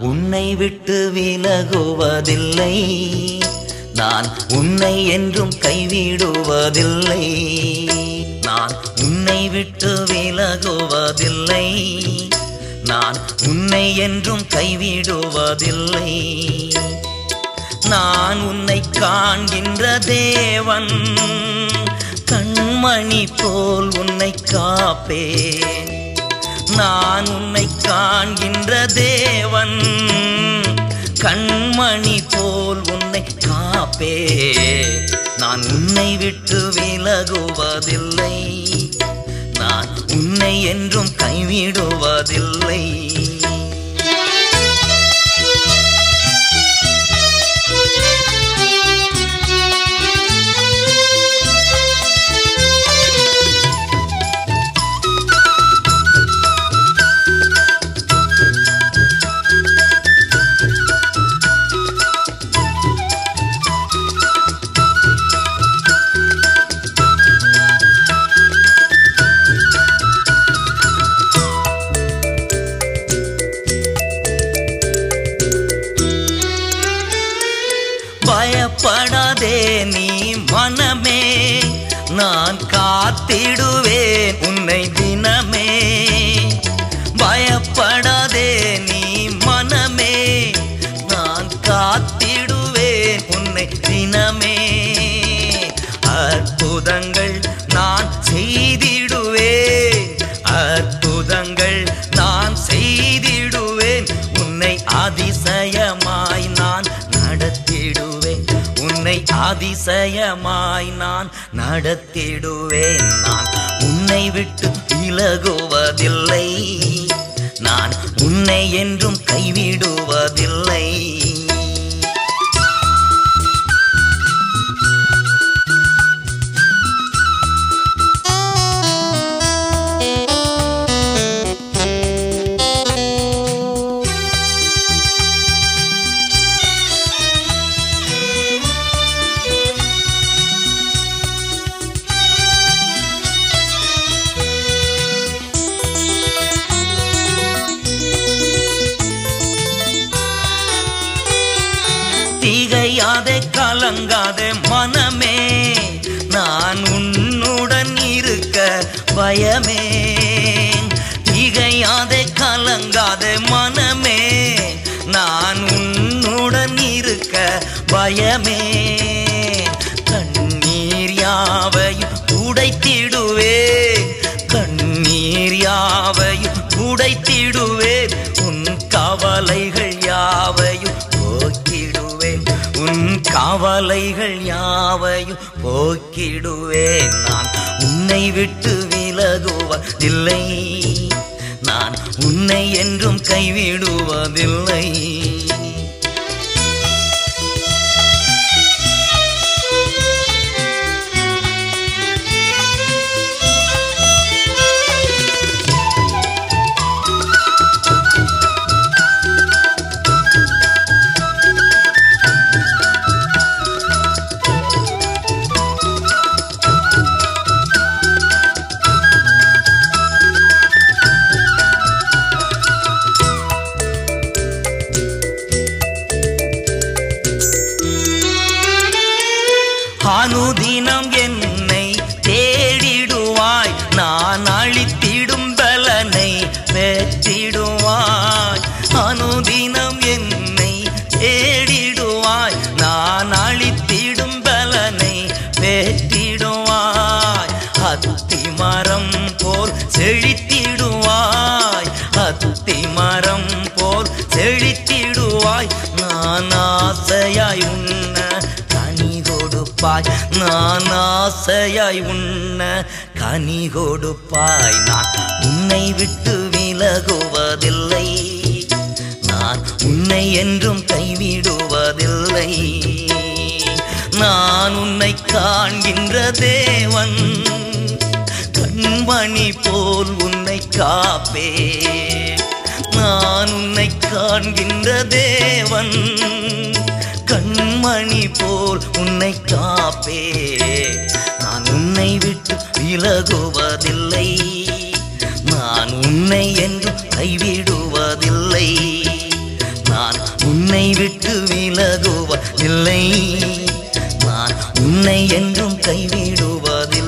உன்னை விட்டு விலகுவதில்லை. நான் உன்னை என்றும் கைவிடுவதில்லை. நான் உன்னை விட்டு விலகுவதில்லை. நான் உன்னை என்றும் கைவிடுவதில்லை. நான் உன்னை காண்கின்ற தேவன் கண்மணி போல் உன்னை காப்பேன். நான் உன்னை காண்கின்ற தேவன். கண்மணி போல் உன்னை காப்பே. நான் உன்னை விட்டு விலகுவதில்லை. நான் உன்னை என்றும் கைவிடுவதில்லை. பயப்படாதே நீ மனமே. நான் காத்திடுவேன் உன்னை தினமே. உன்னை அதிசயமாய் நான் நடத்திடுவேன் நான். உன்னை விட்டு விலகுவதில்லை. நான் உன்னை என்றும் கைவிடுவதில்லை. திகையாதே கலங்காதே மனமே. நான் உன்னுடன் இருக்க பயமே. திகையாதே கலங்காதே மனமே. நான் உன்னுடன் இருக்க பயமே. கண்ணீர் யாவையும் உடைத்திடுவேன் கவலைகள் யாவையும் போக்கிடுவேன் நான். உன்னை விட்டு விலகுவதில்லை. நான் உன்னை என்றும் கைவிடுவதில்லை. அனுதினம் என்னை தேடிடுவாய். நான் அழித்திடும் பலனை பெற்றிடுவாய். அனுதினம் என்னை தேடிடுவாய். நான் அழித்திடும் பலனை பெற்றிடுவாய். அத்தி மரம் போல் செழித்தி கொடுப்பாய். நான் ஆசையாய் உண்ண கனி கொடுப்பாய். நான் உன்னை விட்டு விலகுவதில்லை. நான் உன்னை என்றும் கைவிடுவதில்லை. நான் உன்னை காண்கின்ற தேவன் கண்மணி போல் உன்னை காப்பே. நான் உன்னை காண்கின்ற தேவன் கண்மணி போல் உன்னை காப்பே. நான் உன்னை விட்டு விலகுவதில்லை. நான் உன்னை என்று கைவிடுவதில்லை. நான் உன்னை விட்டு விலகுவதில்லை. நான் உன்னை என்றும் கைவிடுவதில்லை.